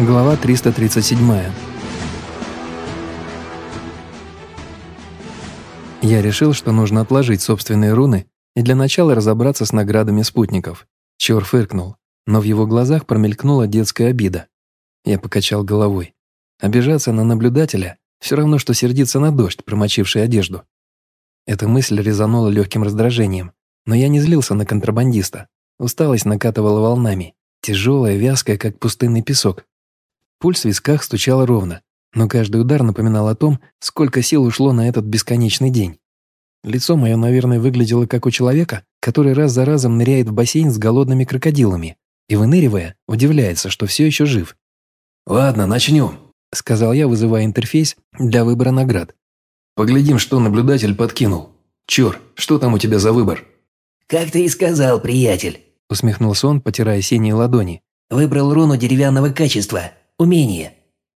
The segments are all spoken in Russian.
Глава 337. Я решил, что нужно отложить собственные руны и для начала разобраться с наградами спутников. Чор фыркнул, но в его глазах промелькнула детская обида. Я покачал головой. Обижаться на наблюдателя все равно, что сердиться на дождь, промочивший одежду. Эта мысль резанула легким раздражением, но я не злился на контрабандиста. Усталость накатывала волнами, тяжелая, вязкая, как пустынный песок. Пульс в висках стучал ровно, но каждый удар напоминал о том, сколько сил ушло на этот бесконечный день. Лицо мое, наверное, выглядело как у человека, который раз за разом ныряет в бассейн с голодными крокодилами и, выныривая, удивляется, что все еще жив. «Ладно, начнем», — сказал я, вызывая интерфейс для выбора наград. «Поглядим, что наблюдатель подкинул. Чёр, что там у тебя за выбор?» «Как ты и сказал, приятель», — усмехнулся он, потирая синие ладони. «Выбрал руну деревянного качества. Умение.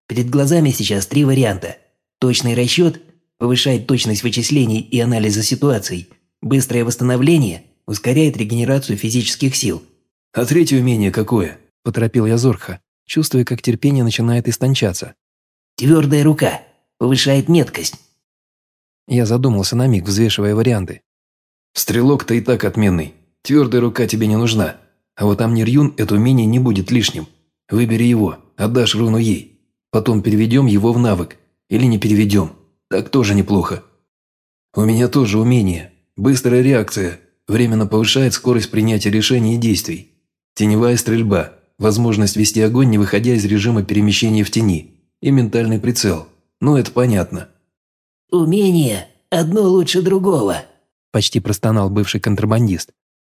Перед глазами сейчас три варианта. Точный расчет повышает точность вычислений и анализа ситуаций. Быстрое восстановление ускоряет регенерацию физических сил. «А третье умение какое?» – поторопил я Зорха, чувствуя, как терпение начинает истончаться. «Твердая рука. Повышает меткость». Я задумался на миг, взвешивая варианты. «Стрелок-то и так отменный. Твердая рука тебе не нужна. А вот Амнир Юн это умение не будет лишним. Выбери его, отдашь руну ей. Потом переведем его в навык. Или не переведем. Так тоже неплохо. У меня тоже умение. Быстрая реакция. Временно повышает скорость принятия решений и действий. Теневая стрельба. Возможность вести огонь, не выходя из режима перемещения в тени. И ментальный прицел. Ну, это понятно. «Умение одно лучше другого», – почти простонал бывший контрабандист.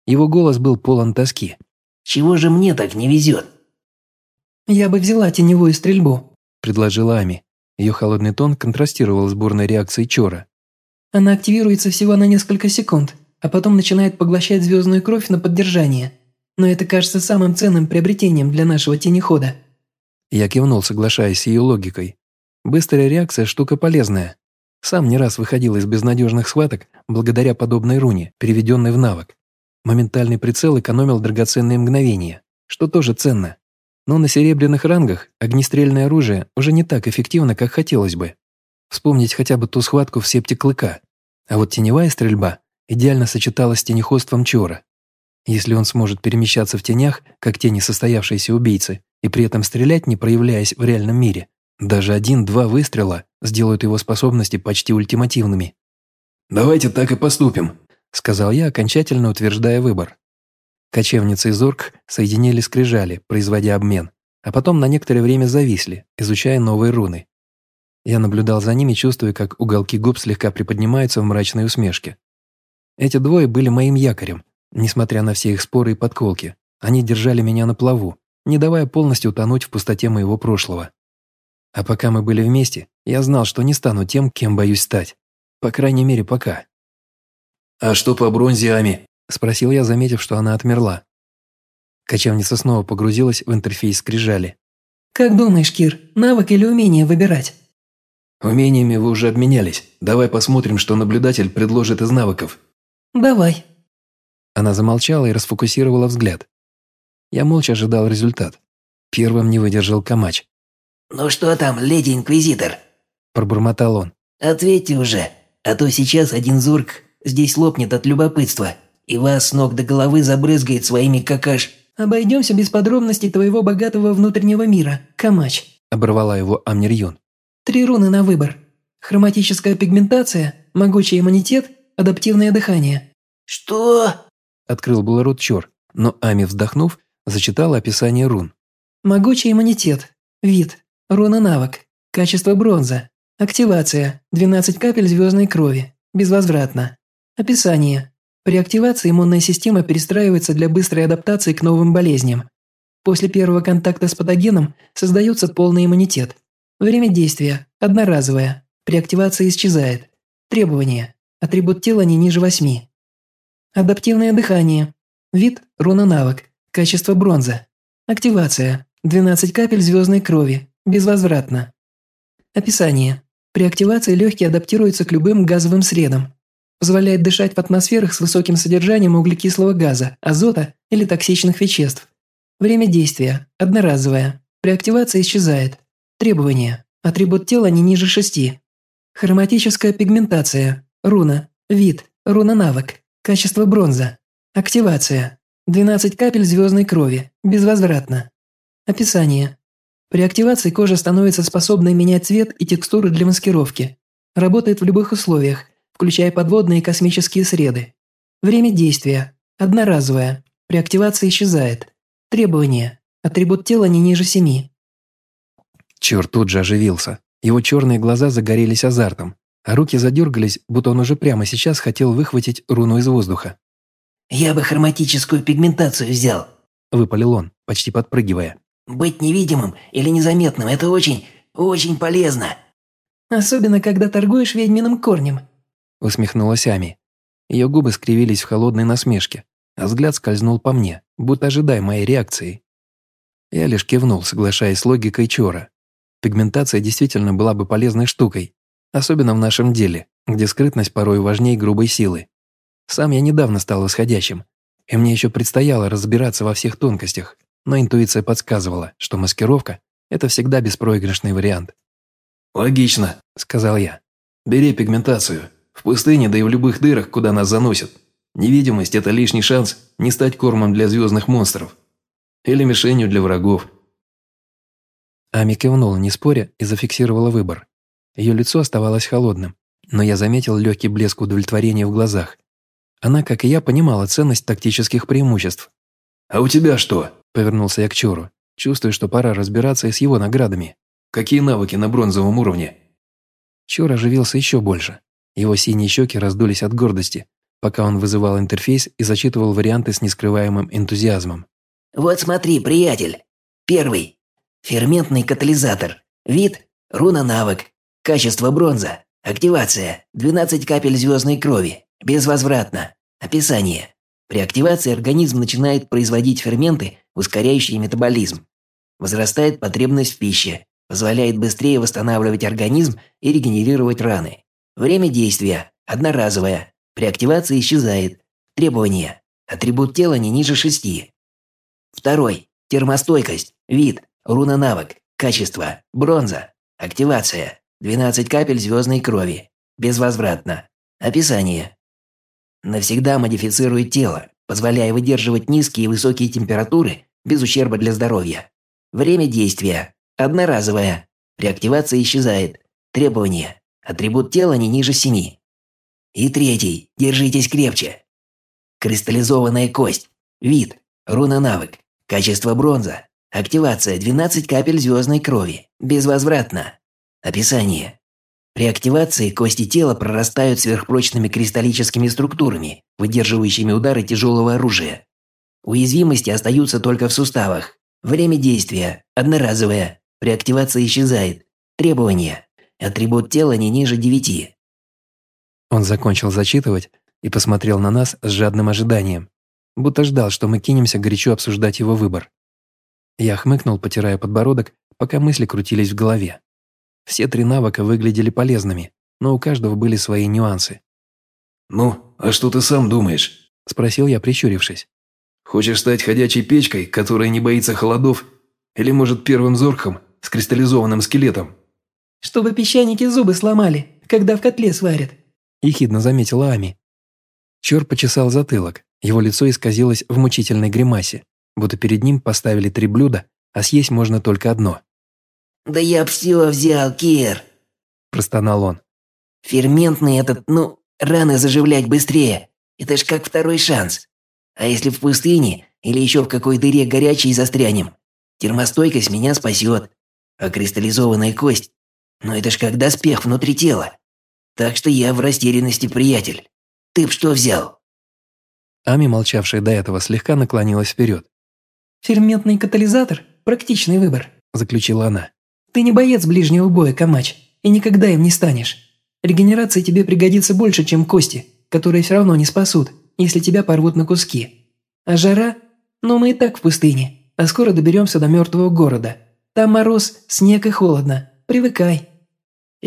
Его голос был полон тоски. «Чего же мне так не везет?» «Я бы взяла теневую стрельбу», – предложила Ами. Ее холодный тон контрастировал с бурной реакцией Чора. «Она активируется всего на несколько секунд, а потом начинает поглощать звездную кровь на поддержание. Но это кажется самым ценным приобретением для нашего тенехода». Я кивнул, соглашаясь с ее логикой. Быстрая реакция – штука полезная. Сам не раз выходил из безнадежных схваток благодаря подобной руне, переведенной в навык. Моментальный прицел экономил драгоценные мгновения, что тоже ценно. Но на серебряных рангах огнестрельное оружие уже не так эффективно, как хотелось бы. Вспомнить хотя бы ту схватку в септе клыка. А вот теневая стрельба идеально сочеталась с тенеходством Чора. Если он сможет перемещаться в тенях, как те несостоявшиеся убийцы, и при этом стрелять, не проявляясь в реальном мире, даже один-два выстрела сделают его способности почти ультимативными. «Давайте так и поступим», — сказал я, окончательно утверждая выбор. Кочевница и Зорг соединили скрижали, производя обмен, а потом на некоторое время зависли, изучая новые руны. Я наблюдал за ними, чувствуя, как уголки губ слегка приподнимаются в мрачной усмешке. Эти двое были моим якорем, несмотря на все их споры и подколки. Они держали меня на плаву, не давая полностью утонуть в пустоте моего прошлого. А пока мы были вместе, я знал, что не стану тем, кем боюсь стать. По крайней мере, пока. «А что по бронзе, Ами?» – спросил я, заметив, что она отмерла. Кочевница снова погрузилась в интерфейс скрижали. «Как думаешь, Кир, навык или умение выбирать?» «Умениями вы уже обменялись. Давай посмотрим, что наблюдатель предложит из навыков». «Давай». Она замолчала и расфокусировала взгляд. Я молча ожидал результат. Первым не выдержал Камач. «Ну что там, леди Инквизитор?» Пробормотал он. «Ответьте уже, а то сейчас один зурк здесь лопнет от любопытства и вас с ног до головы забрызгает своими какаш...» «Обойдемся без подробностей твоего богатого внутреннего мира, Камач», – оборвала его Амнирьон. «Три руны на выбор. Хроматическая пигментация, могучий иммунитет, адаптивное дыхание». «Что?» – открыл был рот Чор, но Ами, вздохнув, зачитала описание рун. «Могучий иммунитет. Вид. Руна-навык. Качество бронза. Активация. 12 капель звездной крови. Безвозвратно. Описание. При активации иммунная система перестраивается для быстрой адаптации к новым болезням. После первого контакта с патогеном создается полный иммунитет. Время действия – одноразовое. При активации исчезает. Требования. Атрибут тела не ниже 8. Адаптивное дыхание. Вид – руна-навык. Качество бронза. Активация. 12 капель звездной крови. Безвозвратно. Описание. При активации легкие адаптируются к любым газовым средам. Позволяет дышать в атмосферах с высоким содержанием углекислого газа, азота или токсичных веществ. Время действия – одноразовое. При активации исчезает. Требования. Атрибут тела не ниже шести. Хроматическая пигментация. Руна. Вид. Руна-навык. Качество бронза. Активация. 12 капель звездной крови. Безвозвратно. Описание. При активации кожа становится способной менять цвет и текстуры для маскировки. Работает в любых условиях, включая подводные и космические среды. Время действия. Одноразовое. При активации исчезает. Требования. Атрибут тела не ниже семи. Черт тут же оживился. Его черные глаза загорелись азартом, а руки задергались, будто он уже прямо сейчас хотел выхватить руну из воздуха. «Я бы хроматическую пигментацию взял», – выпалил он, почти подпрыгивая. «Быть невидимым или незаметным – это очень, очень полезно». «Особенно, когда торгуешь ведьминым корнем», – усмехнулась Ами. Ее губы скривились в холодной насмешке, а взгляд скользнул по мне, будто ожидая моей реакции. Я лишь кивнул, соглашаясь с логикой Чора. Пигментация действительно была бы полезной штукой, особенно в нашем деле, где скрытность порой важнее грубой силы. Сам я недавно стал восходящим, и мне еще предстояло разбираться во всех тонкостях, но интуиция подсказывала, что маскировка – это всегда беспроигрышный вариант. «Логично», – сказал я. «Бери пигментацию. В пустыне, да и в любых дырах, куда нас заносят. Невидимость – это лишний шанс не стать кормом для звездных монстров. Или мишенью для врагов». Ами кивнула, не споря, и зафиксировала выбор. Ее лицо оставалось холодным, но я заметил легкий блеск удовлетворения в глазах. Она, как и я, понимала ценность тактических преимуществ. «А у тебя что?» – повернулся я к Чору, чувствуя, что пора разбираться и с его наградами. «Какие навыки на бронзовом уровне?» Чор оживился еще больше. Его синие щеки раздулись от гордости, пока он вызывал интерфейс и зачитывал варианты с нескрываемым энтузиазмом. «Вот смотри, приятель. Первый. Ферментный катализатор. Вид – руна-навык. Качество бронза. Активация – 12 капель звездной крови. Безвозвратно. Описание. При активации организм начинает производить ферменты, ускоряющие метаболизм. Возрастает потребность в пище, позволяет быстрее восстанавливать организм и регенерировать раны. Время действия – одноразовое. При активации исчезает. Требования. Атрибут тела не ниже шести. Второй. Термостойкость. Вид. Руна-навык. Качество. Бронза. Активация. 12 капель звездной крови. Безвозвратно. Описание. Навсегда модифицирует тело, позволяя выдерживать низкие и высокие температуры без ущерба для здоровья. Время действия. Одноразовое. При активации исчезает. Требования. Атрибут тела не ниже семи. И третий. Держитесь крепче. Кристаллизованная кость. Вид. Руна-навык. Качество бронза. Активация 12 капель звездной крови. Безвозвратно. Описание. При активации кости тела прорастают сверхпрочными кристаллическими структурами, выдерживающими удары тяжелого оружия. Уязвимости остаются только в суставах. Время действия – одноразовое. При активации исчезает. Требования. Атрибут тела не ниже девяти. Он закончил зачитывать и посмотрел на нас с жадным ожиданием, будто ждал, что мы кинемся горячо обсуждать его выбор. Я хмыкнул, потирая подбородок, пока мысли крутились в голове. Все три навыка выглядели полезными, но у каждого были свои нюансы. «Ну, а что ты сам думаешь?» – спросил я, прищурившись. «Хочешь стать ходячей печкой, которая не боится холодов? Или, может, первым зорхом с кристаллизованным скелетом?» «Чтобы песчаники зубы сломали, когда в котле сварят», – ехидно заметила Ами. Чор почесал затылок, его лицо исказилось в мучительной гримасе, будто перед ним поставили три блюда, а съесть можно только одно. «Да я все взял, Кир!» – простонал он. «Ферментный этот, ну, раны заживлять быстрее. Это ж как второй шанс. А если в пустыне или еще в какой дыре горячей застрянем, термостойкость меня спасет. А кристаллизованная кость, ну это ж как доспех внутри тела. Так что я в растерянности, приятель. Ты б что взял?» Ами, молчавшая до этого, слегка наклонилась вперед. «Ферментный катализатор – практичный выбор», – заключила она. «Ты не боец ближнего боя, Камач, и никогда им не станешь. Регенерация тебе пригодится больше, чем кости, которые все равно не спасут, если тебя порвут на куски. А жара? Ну мы и так в пустыне, а скоро доберемся до мертвого города. Там мороз, снег и холодно. Привыкай».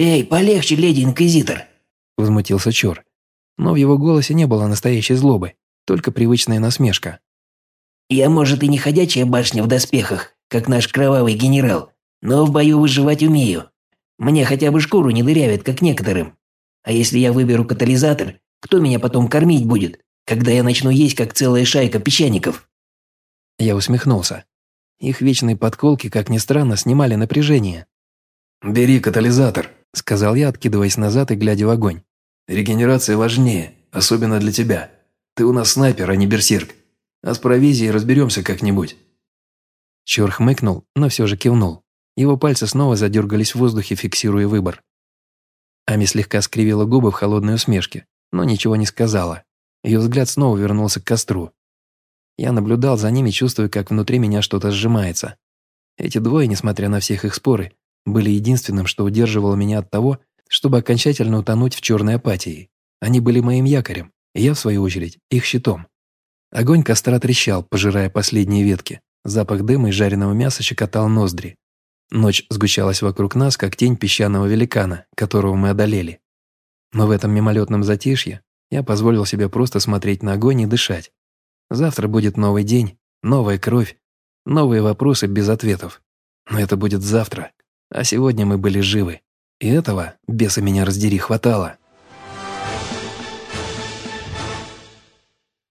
«Эй, полегче, леди-инквизитор!» – возмутился Чор. Но в его голосе не было настоящей злобы, только привычная насмешка. Я, может, и не ходячая башня в доспехах, как наш кровавый генерал, но в бою выживать умею. Мне хотя бы шкуру не дырявит, как некоторым. А если я выберу катализатор, кто меня потом кормить будет, когда я начну есть, как целая шайка песчаников?» Я усмехнулся. Их вечные подколки, как ни странно, снимали напряжение. «Бери катализатор», – сказал я, откидываясь назад и глядя в огонь. «Регенерация важнее, особенно для тебя. Ты у нас снайпер, а не берсерк. А с провизией разберемся как-нибудь». Чор хмыкнул, но все же кивнул. Его пальцы снова задергались в воздухе, фиксируя выбор. Ами слегка скривила губы в холодной усмешке, но ничего не сказала. Ее взгляд снова вернулся к костру. Я наблюдал за ними, чувствуя, как внутри меня что-то сжимается. Эти двое, несмотря на всех их споры, были единственным, что удерживало меня от того, чтобы окончательно утонуть в черной апатии. Они были моим якорем, и я, в свою очередь, их щитом. Огонь костра трещал, пожирая последние ветки. Запах дыма и жареного мяса щекотал ноздри. Ночь сгущалась вокруг нас, как тень песчаного великана, которого мы одолели. Но в этом мимолетном затишье я позволил себе просто смотреть на огонь и дышать. Завтра будет новый день, новая кровь, новые вопросы без ответов. Но это будет завтра, а сегодня мы были живы. И этого, беса меня раздери, хватало.